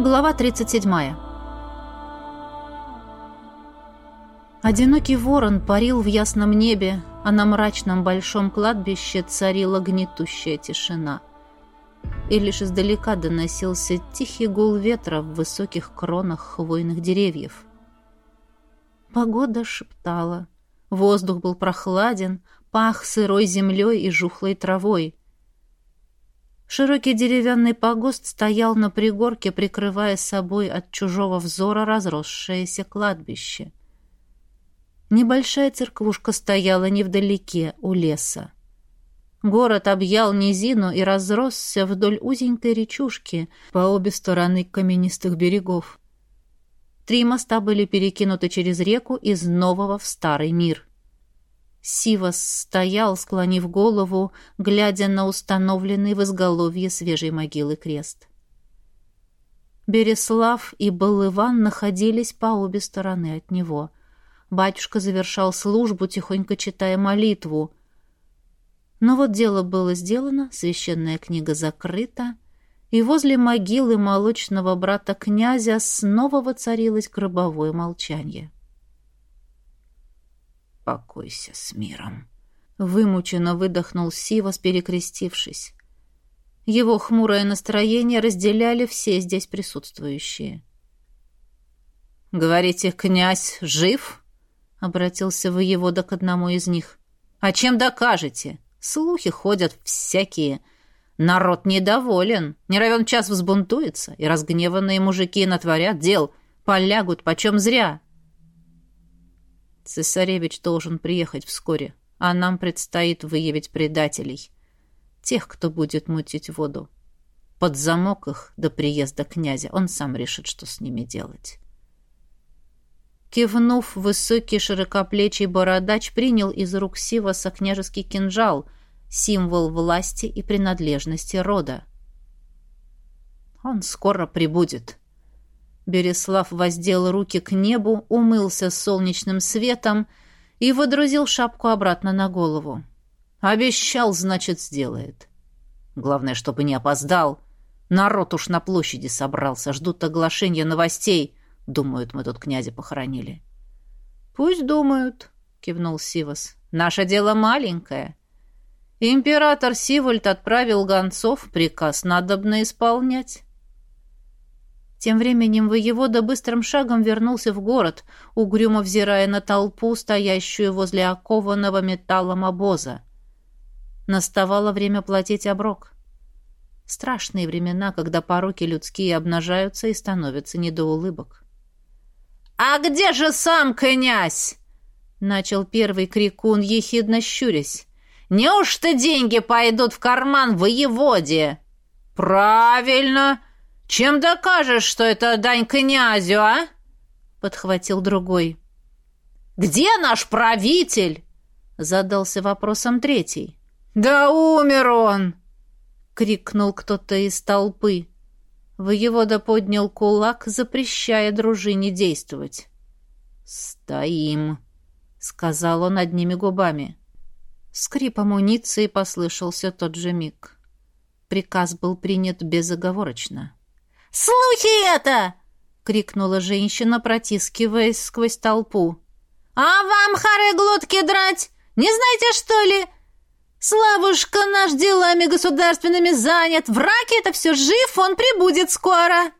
Глава 37. Одинокий ворон парил в ясном небе, а на мрачном большом кладбище царила гнетущая тишина. И лишь издалека доносился тихий гул ветра в высоких кронах хвойных деревьев. Погода шептала. Воздух был прохладен, пах сырой землей и жухлой травой — Широкий деревянный погост стоял на пригорке, прикрывая собой от чужого взора разросшееся кладбище. Небольшая церквушка стояла невдалеке, у леса. Город объял низину и разросся вдоль узенькой речушки по обе стороны каменистых берегов. Три моста были перекинуты через реку из нового в старый мир — Сивас стоял, склонив голову, глядя на установленный в изголовье свежей могилы крест. Береслав и Балыван находились по обе стороны от него. Батюшка завершал службу, тихонько читая молитву. Но вот дело было сделано, священная книга закрыта, и возле могилы молочного брата князя снова воцарилось гробовое молчание. «Покойся с миром», — вымученно выдохнул Сивас, перекрестившись. Его хмурое настроение разделяли все здесь присутствующие. «Говорите, князь жив?» — обратился воевода к одному из них. «А чем докажете? Слухи ходят всякие. Народ недоволен, не равен час взбунтуется, и разгневанные мужики натворят дел, полягут почем зря. Цесаревич должен приехать вскоре, а нам предстоит выявить предателей. Тех, кто будет мутить воду. Под замок их до приезда князя. Он сам решит, что с ними делать. Кивнув, высокий широкоплечий бородач принял из рук Сиваса княжеский кинжал, символ власти и принадлежности рода. «Он скоро прибудет», Береслав воздел руки к небу, умылся солнечным светом и водрузил шапку обратно на голову. «Обещал, значит, сделает. Главное, чтобы не опоздал. Народ уж на площади собрался, ждут оглашения новостей. Думают, мы тут князя похоронили». «Пусть думают», — кивнул Сивас. «Наше дело маленькое. Император Сивольд отправил гонцов, приказ надобно исполнять». Тем временем воевода быстрым шагом вернулся в город, угрюмо взирая на толпу, стоящую возле окованного металлом обоза. Наставало время платить оброк. Страшные времена, когда пороки людские обнажаются и становятся не до улыбок. «А где же сам князь?» — начал первый крикун, ехидно щурясь. «Неужто деньги пойдут в карман воеводе?» «Правильно!» «Чем докажешь, что это дань князю, а?» — подхватил другой. «Где наш правитель?» — задался вопросом третий. «Да умер он!» — крикнул кто-то из толпы. Воевода поднял кулак, запрещая дружине действовать. «Стоим!» — сказал он одними губами. Скрип амуниции послышался тот же миг. Приказ был принят безоговорочно. «Слухи это!» — крикнула женщина, протискиваясь сквозь толпу. «А вам, хары, глотки драть? Не знаете, что ли? Славушка наш делами государственными занят. Враг это все жив, он прибудет скоро!»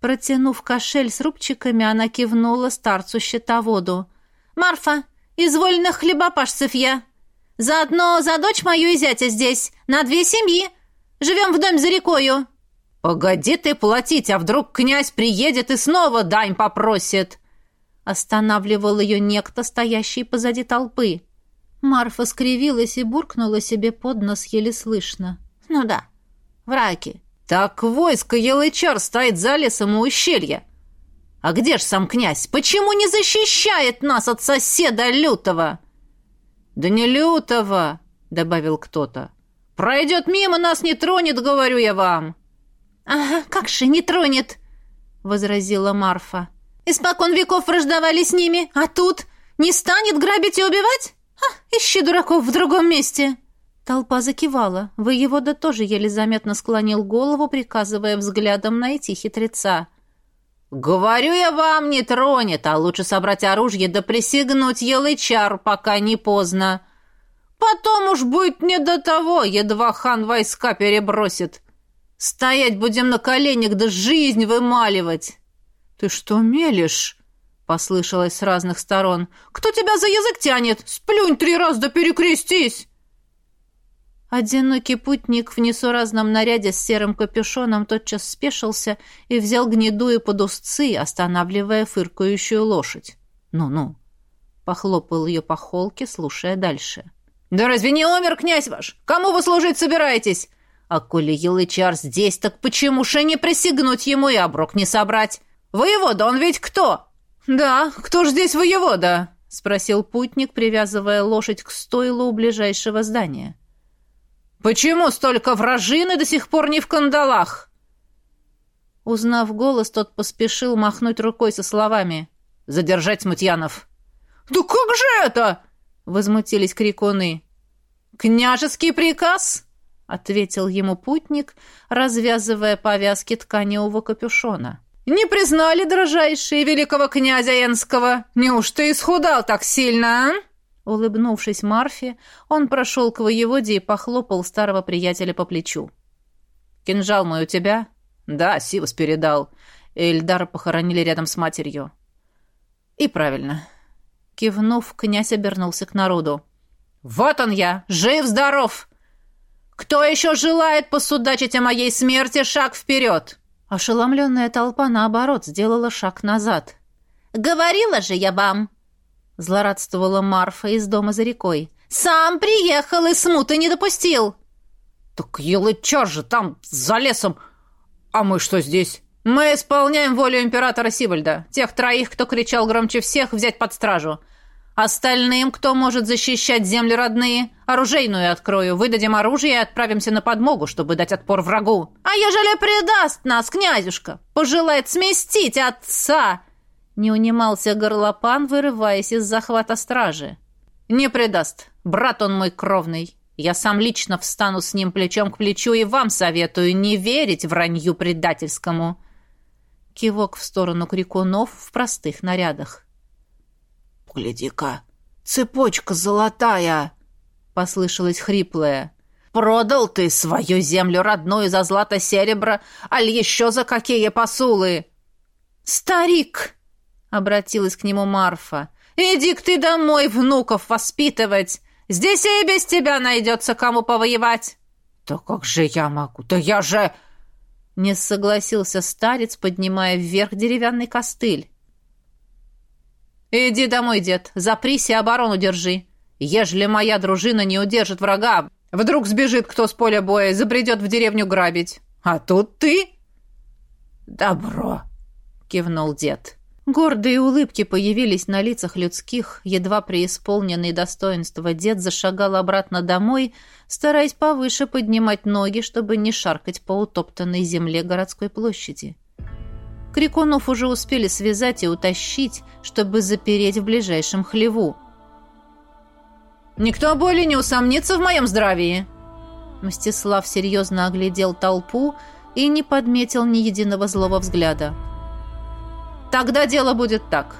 Протянув кошель с рубчиками, она кивнула старцу щитоводу. «Марфа, из вольных хлебопашцев я. Заодно за дочь мою и зятя здесь, на две семьи. Живем в доме за рекою». «Погоди ты платить, а вдруг князь приедет и снова дань попросит!» Останавливал ее некто, стоящий позади толпы. Марфа скривилась и буркнула себе под нос еле слышно. «Ну да, враки». «Так войско Елычар стоит за лесом у ущелья. А где ж сам князь? Почему не защищает нас от соседа Лютого?» «Да не Лютого!» — добавил кто-то. «Пройдет мимо, нас не тронет, говорю я вам!» «Ага, как же не тронет!» — возразила Марфа. «Испокон веков враждовали с ними, а тут не станет грабить и убивать? А, ищи дураков в другом месте!» Толпа закивала. Воевода тоже еле заметно склонил голову, приказывая взглядом найти хитреца. «Говорю я вам, не тронет, а лучше собрать оружие да присягнуть елычар, пока не поздно. Потом уж будет не до того, едва хан войска перебросит. Стоять будем на коленях да жизнь вымаливать». «Ты что мелешь?» — послышалось с разных сторон. «Кто тебя за язык тянет? Сплюнь три раза да перекрестись!» Одинокий путник в несуразном наряде с серым капюшоном тотчас спешился и взял гнедую под узцы, останавливая фыркающую лошадь. «Ну-ну», — похлопал ее по холке, слушая дальше. «Да разве не умер князь ваш? Кому вы служить собираетесь? А коли Елычар здесь, так почему же не присягнуть ему и оброк не собрать? Воевода, он ведь кто?» «Да, кто ж здесь воевода?» — спросил путник, привязывая лошадь к стойлу у ближайшего здания. «Почему столько вражины до сих пор не в кандалах?» Узнав голос, тот поспешил махнуть рукой со словами «Задержать Смутьянов». «Да как же это?» — возмутились крикуны. «Княжеский приказ?» — ответил ему путник, развязывая повязки тканевого капюшона. «Не признали, дрожайшие, великого князя Энского? Неужто исхудал так сильно, а?» Улыбнувшись Марфе, он прошел к воеводе и похлопал старого приятеля по плечу. «Кинжал мой у тебя?» «Да, Сивас передал. Эльдара похоронили рядом с матерью». «И правильно». Кивнув, князь обернулся к народу. «Вот он я! Жив-здоров! Кто еще желает посудачить о моей смерти, шаг вперед!» Ошеломленная толпа, наоборот, сделала шаг назад. «Говорила же я вам!» Злорадствовала Марфа из дома за рекой. «Сам приехал и смуты не допустил!» «Так елычар же там, за лесом! А мы что здесь?» «Мы исполняем волю императора Сибальда. Тех троих, кто кричал громче всех, взять под стражу. Остальным, кто может защищать земли родные, оружейную открою. Выдадим оружие и отправимся на подмогу, чтобы дать отпор врагу. А ежели предаст нас, князюшка, пожелает сместить отца!» Не унимался горлопан, вырываясь из захвата стражи. «Не предаст. Брат он мой кровный. Я сам лично встану с ним плечом к плечу и вам советую не верить вранью предательскому». Кивок в сторону крикунов в простых нарядах. «Гляди-ка, цепочка золотая!» — послышалось хриплое. «Продал ты свою землю родную за злато-серебро, аль еще за какие посулы?» «Старик!» обратилась к нему Марфа. «Иди-ка ты домой внуков воспитывать! Здесь и без тебя найдется кому повоевать!» «Да как же я могу? Да я же...» Не согласился старец, поднимая вверх деревянный костыль. «Иди домой, дед, запрись и оборону держи. Ежели моя дружина не удержит врага, вдруг сбежит кто с поля боя и забредет в деревню грабить. А тут ты...» «Добро», — кивнул дед. Гордые улыбки появились на лицах людских, едва преисполненный достоинства дед зашагал обратно домой, стараясь повыше поднимать ноги, чтобы не шаркать по утоптанной земле городской площади. Крикунов уже успели связать и утащить, чтобы запереть в ближайшем хлеву. «Никто более не усомнится в моем здравии!» Мстислав серьезно оглядел толпу и не подметил ни единого злого взгляда. Тогда дело будет так.